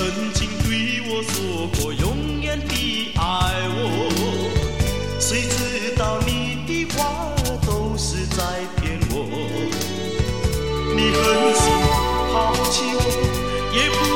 曾经对我说过永远的爱我。谁知道你的话都是在骗我。你狠心抛弃我也不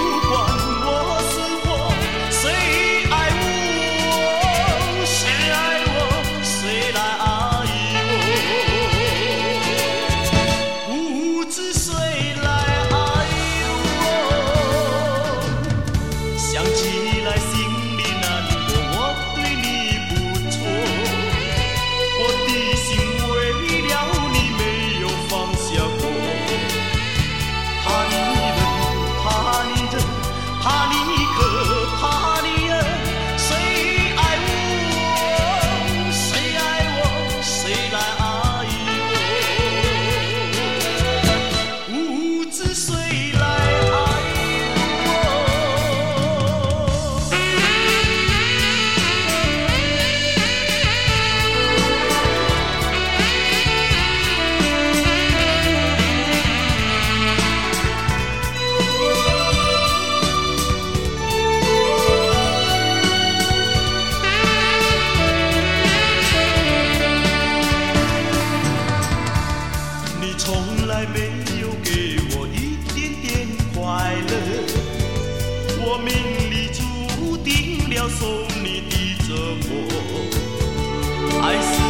谁来爱我你从来没有快乐，我命里注定了受你的折磨。爱。